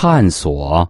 探索。